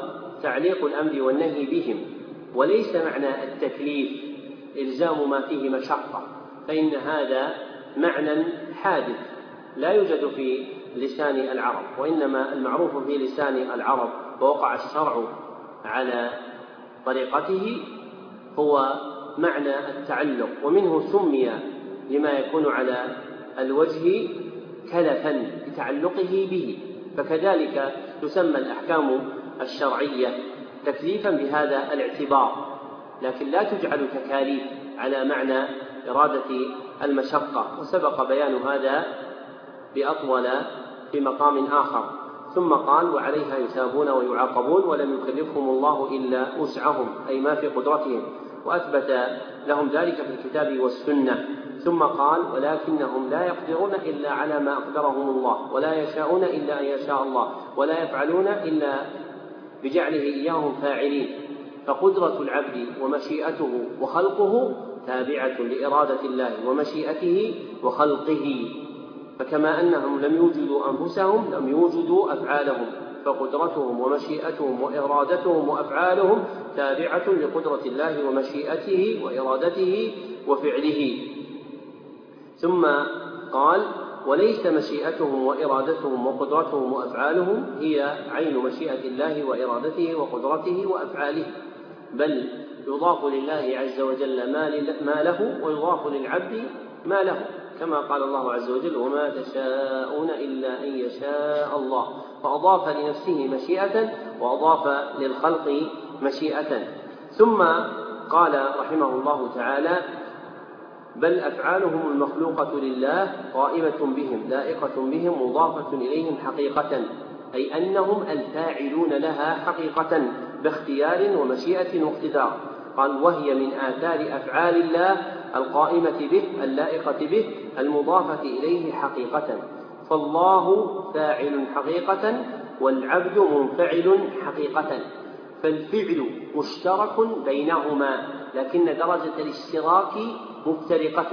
تعليق الأمر والنهي بهم وليس معنى التكليف إلزام ما فيه مشقة فإن هذا معنى حادث لا يوجد في لسان العرب وإنما المعروف في لسان العرب ووقع الشرع على طريقته هو معنى التعلق ومنه سمي لما يكون على الوجه كلفا لتعلقه به فكذلك تسمى الأحكام الشرعية تكليفا بهذا الاعتبار لكن لا تجعل تكاليف على معنى إرادة المشقة وسبق بيان هذا بأطول في مقام آخر. ثم قال وعليها يثابون ويعاقبون ولم يكلفهم الله إلا وسعهم. أي ما في قدرتهم. وأثبت لهم ذلك في الكتاب والسنة. ثم قال ولكنهم لا يقدرون إلا على ما أقدرهم الله ولا يشاءون إلا أن يشاء الله ولا يفعلون إلا بجعله إياهم فاعلين. فقدرة العبد ومشيئته وخلقه تابعة لإرادة الله ومشيئته وخلقه. فكما أنهم لم يوجدوا أنفسهم لم يوجدوا أفعالهم. فقدرتهم ومشيئتهم وإرادتهم وأفعالهم تابعة لقدرة الله ومشيئته وإرادته وفعله. ثم قال وليس مشيئتهم وإرادتهم وقدرتهم وأفعالهم هي عين مشيئة الله وإرادته وقدرته وأفعاله بل يضاف لله عز وجل ما له ويضاف للعبد ما له كما قال الله عز وجل وما تشاءون إلا أن يشاء الله فأضاف لنفسه مشيئة وأضاف للخلق مشيئة. ثم قال رحمه الله تعالى بل أفعالهم المخلوقة لله قائمة بهم لائقة بهم مضافة إليهم حقيقة. أي أنهم الفاعلون لها حقيقة باختيار ومشيئة واقتدار قال وهي من آثار أفعال الله القائمة به اللائقة به المضافة إليه حقيقة. فالله فاعل حقيقة والعبد منفعل حقيقة فالفعل مشترك بينهما لكن درجة الاشتراك مفترقة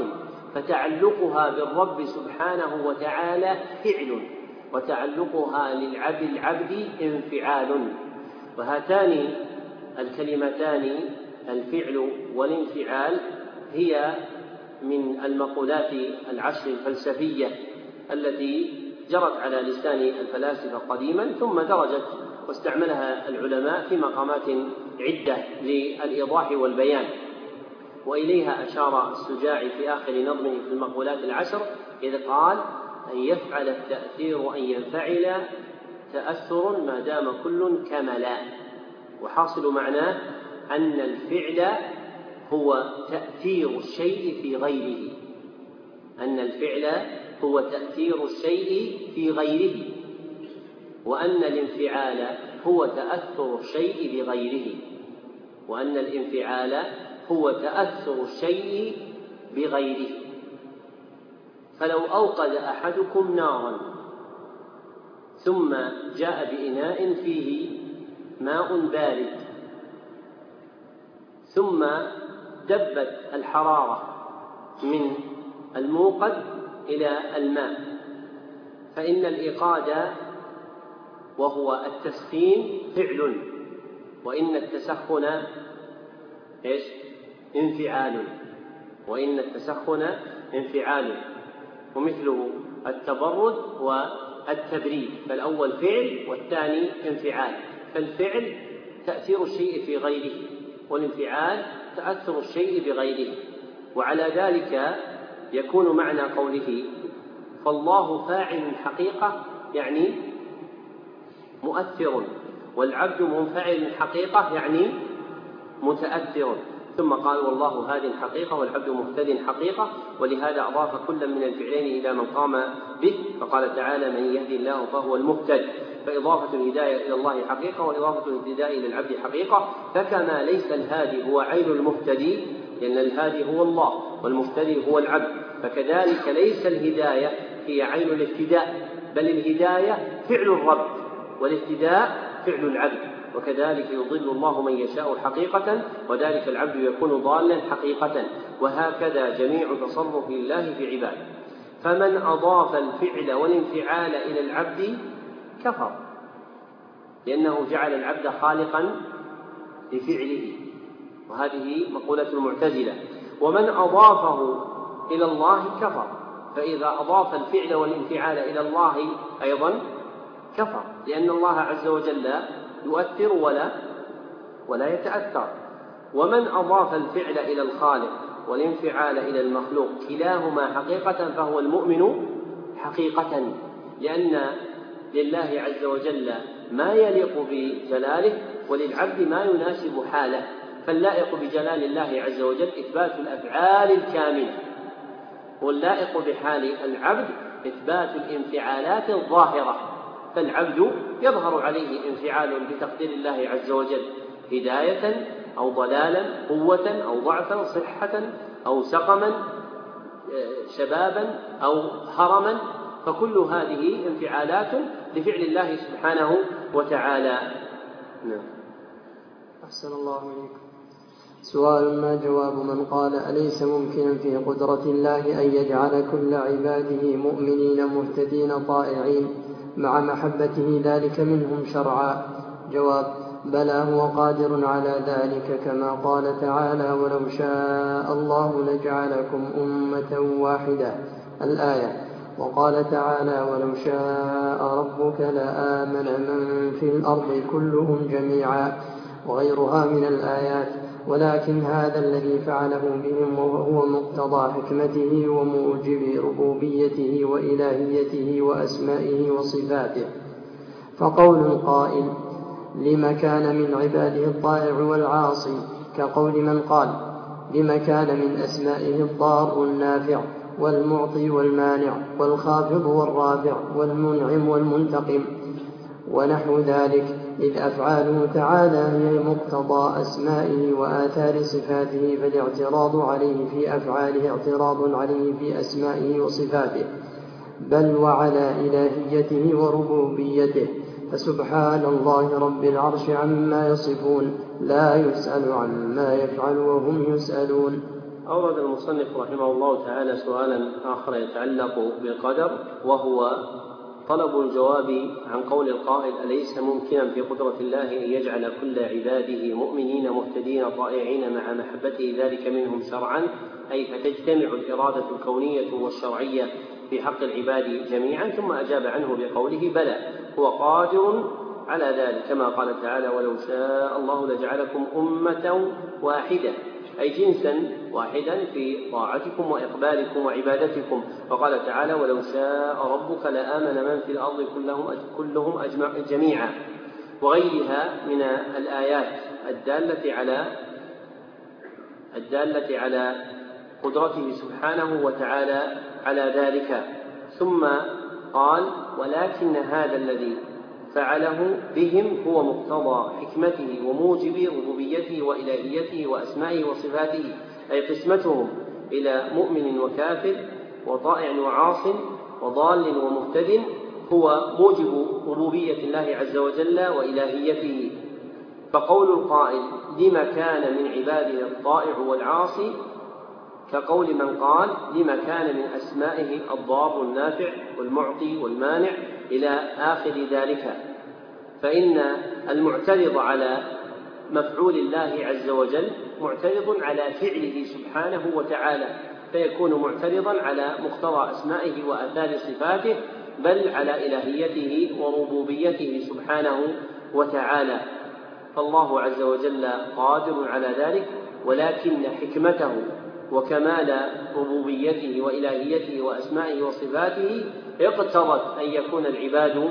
فتعلقها بالرب سبحانه وتعالى فعل وتعلقها للعبد العبد انفعال. وهاتان الكلمتان الفعل والانفعال هي من المقولات العشر الفلسفية. التي جرت على لسان الفلاسفة قديما ثم درجت واستعملها العلماء في مقامات عدة للإيضاح والبيان. وإليها أشار السجاعي في آخر نظمه في المقولات العشر إذ قال أن يفعل التأثير أن ينفعل تأثر ما دام كل كملا وحاصل معناه أن الفعل هو تأثير الشيء في غيره. أن الفعل هو تأثير الشيء في غيره وأن الانفعال هو تأثر الشيء بغيره وأن الانفعال هو تأثر الشيء بغيره. فلو أوقد أحدكم نارا ثم جاء بإناء فيه ماء بارد ثم دبت الحرارة من الموقد إلى الماء. فإن الإيقاد وهو التسخين فعل وإن التسخن إيش؟ انفعال وإن التسخن انفعال. ومثله التبرد والتبريد فالأول فعل والثاني انفعال. فالفعل تأثير الشيء في غيره والانفعال تأثر الشيء بغيره. وعلى ذلك يكون معنى قوله فالله فاعل حقيقة يعني مؤثر والعبد منفعل حقيقة يعني متأثر. ثم قال والله هاد حقيقة والعبد مهتد حقيقة ولهذا أضاف كل من الفعلين إلى من قام به فقال تعالى من يهدي الله فهو المهتد. فإضافة الهداية إلى الله حقيقة وإضافة الاهتداء إلى العبد حقيقة فكما ليس الهادي هو عين المهتدي لأن الهادي هو الله والمهتدي هو العبد فكذلك ليس الهداية هي عين الاهتداء بل الهداية فعل الرب والاهتداء فعل العبد وكذلك يضل الله من يشاء حقيقة وذلك العبد يكون ضالا حقيقة وهكذا جميع تصرف الله في عباده. فمن أضاف الفعل والانفعال إلى العبد كفر لأنه جعل العبد خالقا لفعله. وهذه مقولة المعتزلة. ومن أضافه إلى الله كفر. فإذا أضاف الفعل والانفعال إلى الله أيضا كفر. لأن الله عز وجل يؤثر ولا ولا يتأثر. ومن أضاف الفعل إلى الخالق والانفعال إلى المخلوق كلاهما حقيقة فهو المؤمن حقيقة. لأن لله عز وجل ما يليق بجلاله وللعبد ما يناسب حاله. فاللائق بجلال الله عز وجل إثبات الأفعال الكاملة واللائق بحال العبد إثبات الانفعالات الظاهرة فالعبد يظهر عليه انفعال بتقدير الله عز وجل هداية أو ضلالا قوة أو ضعفا صحة أو سقما شبابا أو هرما فكل هذه انفعالات لفعل الله سبحانه وتعالى. نعم. أحسن الله إليكم. سؤال ما جواب من قال أليس ممكنا في قدرة الله أن يجعل كل عباده مؤمنين مهتدين طائعين مع محبته ذلك منهم شرعا؟ جواب بلى هو قادر على ذلك كما قال تعالى ولو شاء الله لجعلكم أمة واحدة الآية وقال تعالى ولو شاء ربك لآمن من في الأرض كلهم جميعا وغيرها من الآيات ولكن هذا الذي فعله بهم وهو مقتضى حكمته وموجب ربوبيته وإلهيته وأسمائه وصفاته. فقول القائل لما كان من عباده الطائع والعاصي؟ كقول من قال لما كان من أسمائه الضار النافع والمعطي والمانع والخافض والرافع والمنعم والمنتقم ونحو ذلك. إذ أفعاله تعالى هي مقتضى أسمائه وآثار صفاته فالاعتراض عليه في أفعاله اعتراض عليه في أسمائه وصفاته بل وعلى إلهيته وربوبيته. فسبحان الله رب العرش عما يصفون لا يسأل عما يفعل وهم يسألون. أورد المصنف رحمه الله تعالى سؤالا آخر يتعلق بالقدر وهو طلب الجواب عن قول القائل أليس ممكنا في قدرة الله أن يجعل كل عباده مؤمنين مهتدين طائعين مع محبته ذلك منهم شرعا؟ أي فتجتمع الإرادة الكونية والشرعية في حق العباد جميعا؟ ثم أجاب عنه بقوله بلى هو قادر على ذلك كما قال تعالى ولو شاء الله لجعلكم أمة واحدة أي جنسا واحدا في طاعتكم وإقبالكم وعبادتكم. وقال تعالى ولو شاء ربك لآمن من في الأرض كلهم كلهم أجمع جميعا. وغيرها من الآيات الدالة على الدالة على قدرته سبحانه وتعالى على ذلك. ثم قال ولكن هذا الذي فعله بهم هو مقتضى حكمته وموجب ربوبيته وإلهيته وأسمائه وصفاته أي قسمتهم إلى مؤمن وكافر وطائع وعاص وضال ومهتد هو موجب ربوبية الله عز وجل وإلهيته. فقول القائل لما كان من عباده الطائع والعاصي كقول من قال لما كان من أسمائه الضار النافع والمعطي والمانع إلى آخر ذلك. فإن المعترض على مفعول الله عز وجل معترض على فعله سبحانه وتعالى فيكون معترضا على مقتضى أسمائه وآثار صفاته بل على إلهيته وربوبيته سبحانه وتعالى. فالله عز وجل قادر على ذلك ولكن حكمته وكمال ربوبيته وإلهيته وأسمائه وصفاته اقتضت أن يكون العباد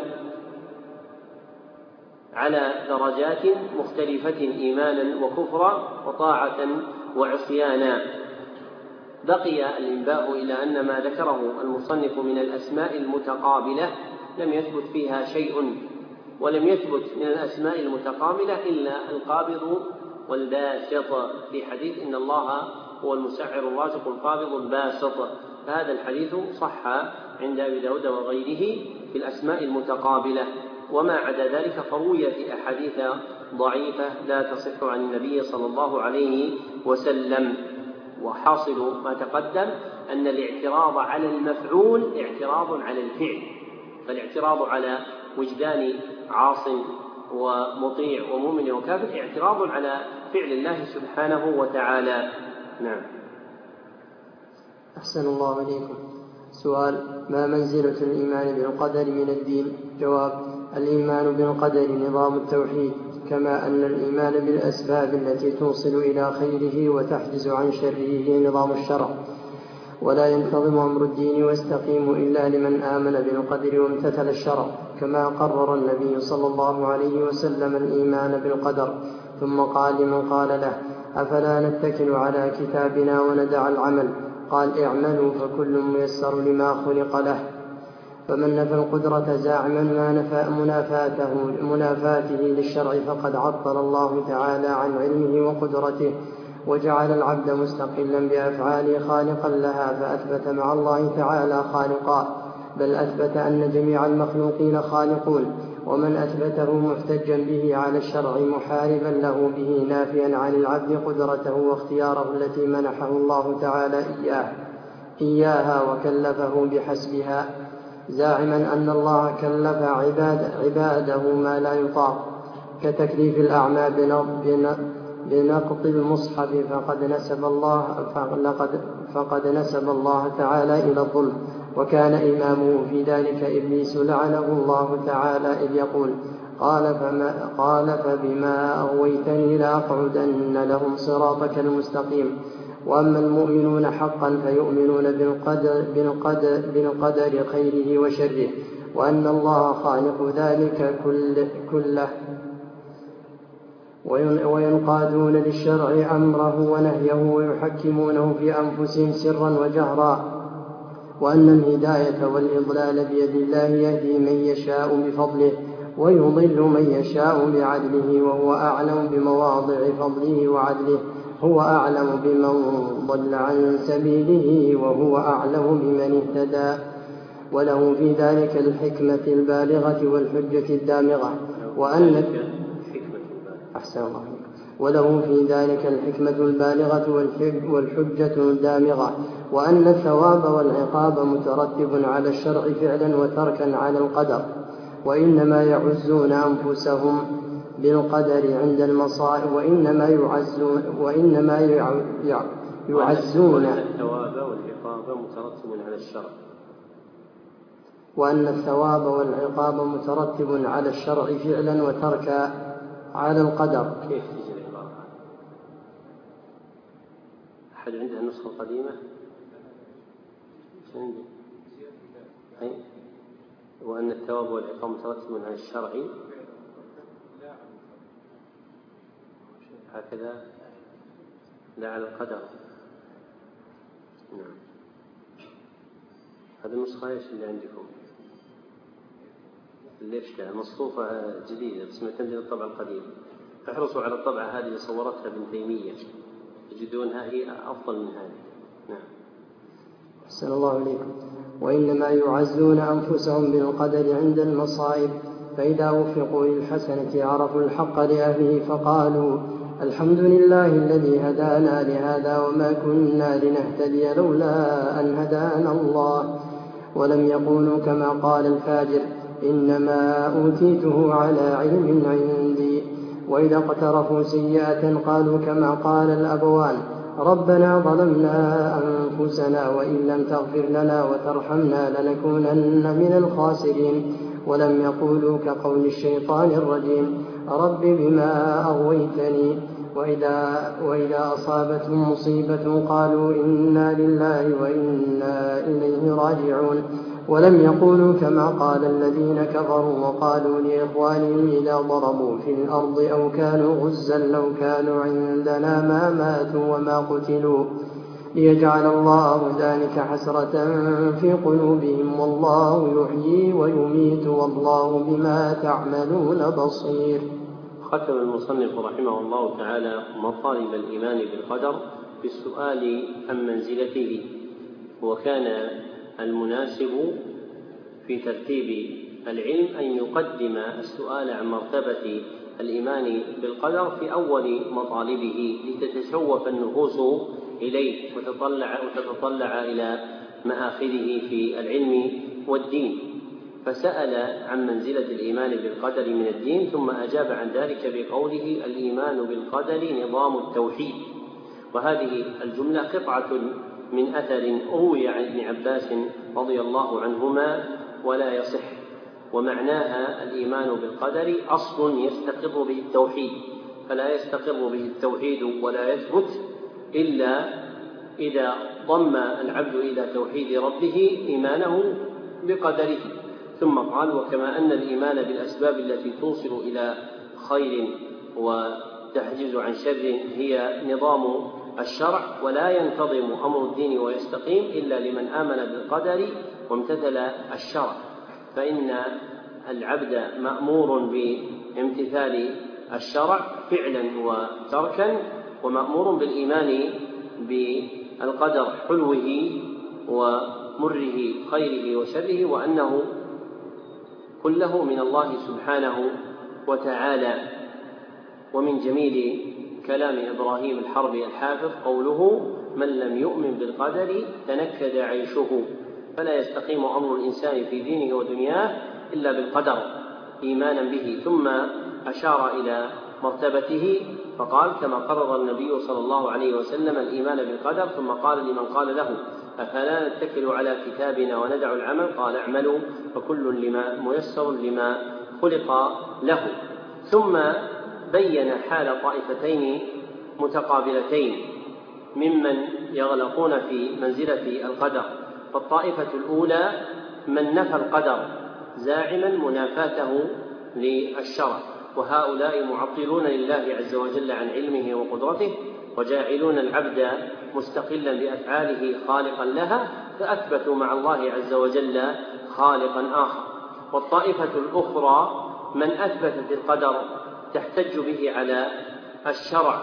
على درجات مختلفة إيمانا وكفرا وطاعة وعصيانا. بقي الإنباء إلى أن ما ذكره المصنف من الأسماء المتقابلة لم يثبت فيها شيء ولم يثبت من الأسماء المتقابلة إلا القابض والباسط. في حديث إن الله هو المسعر الرازق القابض الباسط. فهذا الحديث صح عند أبي داود وغيره في الأسماء المتقابلة. وما عدا ذلك فرويت أحاديث ضعيفة لا تصح عن النبي صلى الله عليه وسلم. وحاصل ما تقدم أن الاعتراض على المفعول اعتراض على الفعل فالاعتراض على وجدان عاص ومطيع ومؤمن وكافر اعتراض على فعل الله سبحانه وتعالى. نعم. أحسن الله إليكم سؤال ما منزلة الإيمان بالقدر من الدين؟ جواب الإيمان بالقدر نظام التوحيد كما أن الإيمان بالأسباب التي توصل إلى خيره وتحجز عن شره نظام الشرع. ولا ينتظم أمر الدين ويستقيم إلا لمن آمن بالقدر وامتثل الشرع. كما قرر النبي صلى الله عليه وسلم الإيمان بالقدر. ثم قال لمن قال له أفلا نتكل على كتابنا وندع العمل؟ قال اعملوا فكل ميسر لما خلق له. فمن نفى القدرة زاعما ما نفى منافاته منافاته للشرع فقد عطل الله تعالى عن علمه وقدرته وجعل العبد مستقلا بأفعاله خالقا لها فأثبت مع الله تعالى خالقا. بل أثبت أن جميع المخلوقين خالقون ومن أثبته محتجا به على الشرع محاربا له به نافيا عن العبد قدرته واختياره التي منحه الله تعالى إياه إياها وكلفه بحسبها. زاعما أن الله كلف عباد عباده ما لا يطاق. كتكليف الأعمى بنقض المصحف فقد نسب الله فقد, فقد نسب الله تعالى إلى الظلم. وكان إمامه في ذلك إبليس لعنه الله تعالى إذ يقول قال, فما قال فبما أغويتني لأقعدن لهم صراطك المستقيم. وأما المؤمنون حقا فيؤمنون بالقدر, بالقدر, بالقدر خيره وشره وأن الله خالق ذلك كل كله. وينقادون للشرع أمره ونهيه ويحكمونه في أنفسهم سرا وجهرا. وأن الهداية والإضلال بيد الله يهدي من يشاء بفضله ويضل من يشاء بعدله وهو أعلم بمواضع فضله وعدله. هو أعلم بمن ضل عن سبيله وهو أعلم بمن اهتدى. وله في ذلك الحكمة البالغة والحجة الدامغة. وأن أحسن الله وله في ذلك الحكمة البالغة والحجة الدامغة. وأن الثواب والعقاب مترتب على الشرع فعلا وتركا على القدر. وإنما يعزون أنفسهم بالقدر عند المصائب وإنما يعزون وإنما يعزون الثواب والعقاب مترتب على الشرع وأن الثواب والعقاب مترتب على الشرع فعلا وتركا على القدر كيف تجي العبارة؟ أحد عنده النسخة القديمة؟ عندي؟ وأن الثواب والعقاب مترتب على الشرع هكذا لا على القدر. نعم. هذه النسخة إيش اللي عندكم؟ ليش مصفوفة جديدة بس معتمدة الطبع القديم احرصوا على الطبعة هذه اللي صورتها ابن تيمية. تجدونها هي أفضل من هذه. نعم. أحسن الله إليكم. وإنما يعزون أنفسهم بالقدر عند المصائب فإذا وفقوا للحسنة عرفوا الحق لأهله فقالوا الحمد لله الذي هدانا لهذا وما كنا لنهتدي لولا أن هدانا الله. ولم يقولوا كما قال الفاجر إنما أوتيته على علم عندي. وإذا اقترفوا سيئة قالوا كما قال الأبوان ربنا ظلمنا أنفسنا وإن لم تغفر لنا وترحمنا لنكونن من الخاسرين. ولم يقولوا كقول الشيطان الرجيم رب بما أغويتني. وإذا, وإذا أصابتهم مصيبة قالوا إنا لله وإنا إليه راجعون. ولم يقولوا كما قال الذين كفروا وقالوا لإخوانهم إذا ضربوا في الأرض أو كانوا غزا لو كانوا عندنا ما ماتوا وما قتلوا. ليجعل الله ذلك حسرة في قلوبهم والله يحيي ويميت والله بما تعملون بصير. ختم المصنف رحمه الله تعالى مطالب الإيمان بالقدر بالسؤال عن منزلته. وكان المناسب في ترتيب العلم أن يقدم السؤال عن مرتبة الإيمان بالقدر في أول مطالبه لتتشوف النفوس إليه وتطلع وتتطلع إلى مآخذه في العلم والدين. فسأل عن منزلة الإيمان بالقدر من الدين ثم أجاب عن ذلك بقوله الإيمان بالقدر نظام التوحيد. وهذه الجملة قطعة من أثر روي عن ابن عباس رضي الله عنهما ولا يصح. ومعناها الإيمان بالقدر أصل يستقر به التوحيد فلا يستقر به التوحيد ولا يثبت إلا إذا ضم العبد إلى توحيد ربه إيمانه بقدره. ثم قال وكما أن الإيمان بالأسباب التي توصل إلى خير وتحجز عن شر هي نظام الشرع ولا ينتظم أمر الدين ويستقيم إلا لمن آمن بالقدر وامتثل الشرع. فإن العبد مأمور بامتثال الشرع فعلا وتركا ومأمور بالإيمان بالقدر حلوة ومره خيره وشره وأنه كله من الله سبحانه وتعالى. ومن جميل كلام إبراهيم الحربي الحافظ قوله من لم يؤمن بالقدر تنكد عيشه فلا يستقيم أمر الإنسان في دينه ودنياه إلا بالقدر إيمانا به. ثم أشار إلى مرتبته فقال كما قرر النبي صلى الله عليه وسلم الإيمان بالقدر ثم قال لمن قال له أفلا نتكل على كتابنا وندع العمل؟ قال اعملوا فكل لما ميسر لما خلق له. ثم بين حال طائفتين متقابلتين ممن يغلقون في منزلة القدر. فالطائفة الأولى من نفى القدر زاعما منافاته للشرع. وهؤلاء معطلون لله عز وجل عن علمه وقدرته وجاعلون العبد مستقلا بافعاله خالقا لها فأثبتوا مع الله عز وجل خالقا آخر. والطائفة الأخرى من اثبتت القدر تحتج به على الشرع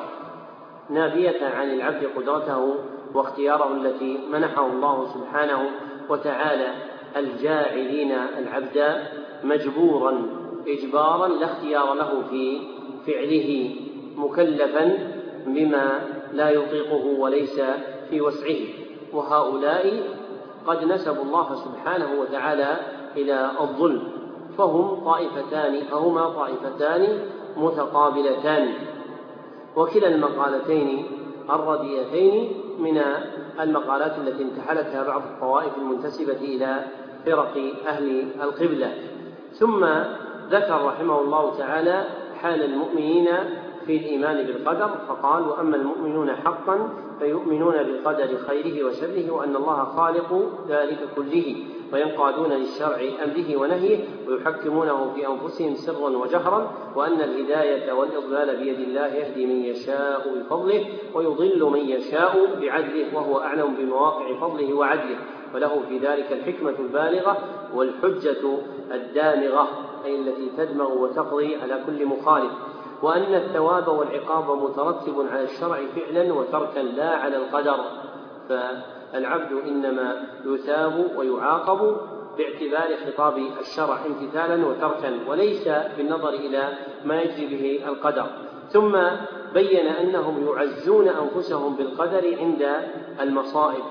نافيه عن العبد قدرته واختياره التي منحه الله سبحانه وتعالى الجاعلين العبد مجبورا اجبارا لا اختيار له في فعله مكلفا بما لا يطيقه وليس في وسعه. وهؤلاء قد نسبوا الله سبحانه وتعالى إلى الظلم. فهم طائفتان فهما طائفتان متقابلتان. وكلا المقالتين الرديتين من المقالات التي انتحلتها بعض الطوائف المنتسبة إلى فرق أهل القبلة. ثم ذكر رحمه الله تعالى حال المؤمنين في الإيمان بالقدر فقال وأما المؤمنون حقا فيؤمنون بالقدر خيره وشره وأن الله خالق ذلك كله وينقادون للشرع أمره ونهيه ويحكمونه في أنفسهم سرا وجهرا وأن الهداية والإضلال بيد الله يهدي من يشاء بفضله ويضل من يشاء بعدله وهو أعلم بمواقع فضله وعدله. وله في ذلك الحكمة البالغة والحجة الدامغة أي التي تدمغ وتقضي على كل مخالف. وأن الثواب والعقاب مترتب على الشرع فعلا وتركا لا على القدر. فالعبد إنما يثاب ويعاقب باعتبار خطاب الشرع امتثالا وتركا وليس بالنظر إلى ما يجري به القدر. ثم بين أنهم يعزون أنفسهم بالقدر عند المصائب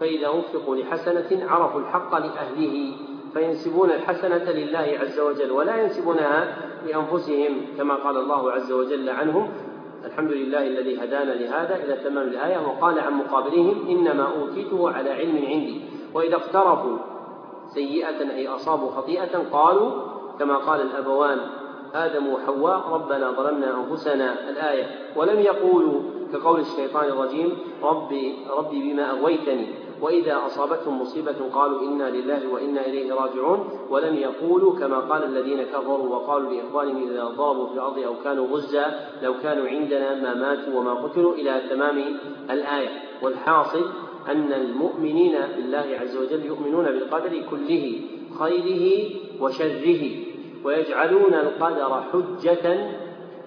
فإذا وفقوا لحسنة عرفوا الحق لأهله. فينسبون الحسنة لله عز وجل ولا ينسبونها لأنفسهم كما قال الله عز وجل عنهم الحمد لله الذي هدانا لهذا إلى تمام الآية وقال عن مقابلهم إنما أوتيته على علم عندي وإذا اقترفوا سيئة أي أصابوا خطيئة قالوا كما قال الأبوان آدم وحواء ربنا ظلمنا أنفسنا الآية ولم يقولوا كقول الشيطان الرجيم ربي ربي بما أغويتني وإذا أصابتهم مصيبة قالوا إنا لله وإنا إليه راجعون ولم يقولوا كما قال الذين كفروا وقالوا لإخوانهم إذا ضربوا في الأرض أو كانوا غزا لو كانوا عندنا ما ماتوا وما قتلوا إلى تمام الآية. والحاصل أن المؤمنين بالله عز وجل يؤمنون بالقدر كله خيره وشره ويجعلون القدر حجة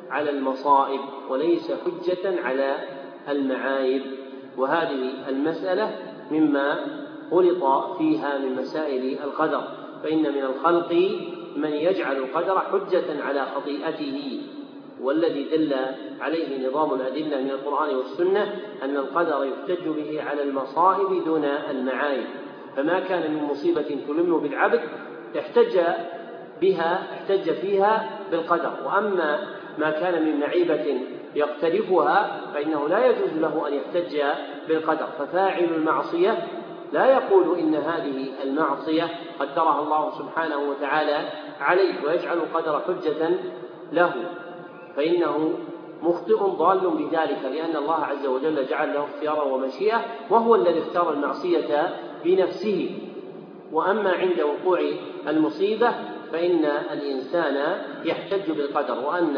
على المصائب وليس حجة على المعايب. وهذه المسألة مما غلط فيها من مسائل القدر فإن من الخلق من يجعل القدر حجة على خطيئته والذي دل عليه نظام الأدلة من القرآن والسنة أن القدر يحتج به على المصائب دون المعايب فما كان من مصيبة تلم بالعبد احتج بها احتج فيها بالقدر. وأما ما كان من معيبة يقترفها فإنه لا يجوز له أن يحتج بالقدر. ففاعل المعصية لا يقول إن هذه المعصية قدرها الله سبحانه وتعالى عليه ويجعل القدر حجة له. فإنه مخطئ ضال بذلك لأن الله عز وجل جعل له اختيارا ومشيئة وهو الذي اختار المعصية بنفسه. وأما عند وقوع المصيبة فإن الإنسان يحتج بالقدر وأن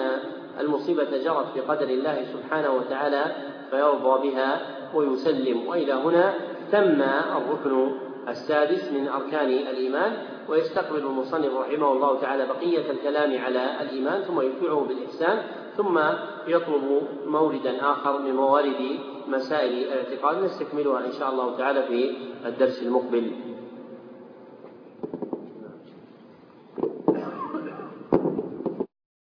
المصيبة جرت بقدر الله سبحانه وتعالى فيرضى بها ويسلم. وإلى هنا تم الركن السادس من أركان الإيمان ويستقبل المصنف رحمه الله تعالى بقية الكلام على الإيمان ثم يتبعه بالإحسان ثم يطلب موردا آخر من موارد مسائل الاعتقاد. نستكملها إن شاء الله تعالى في الدرس المقبل.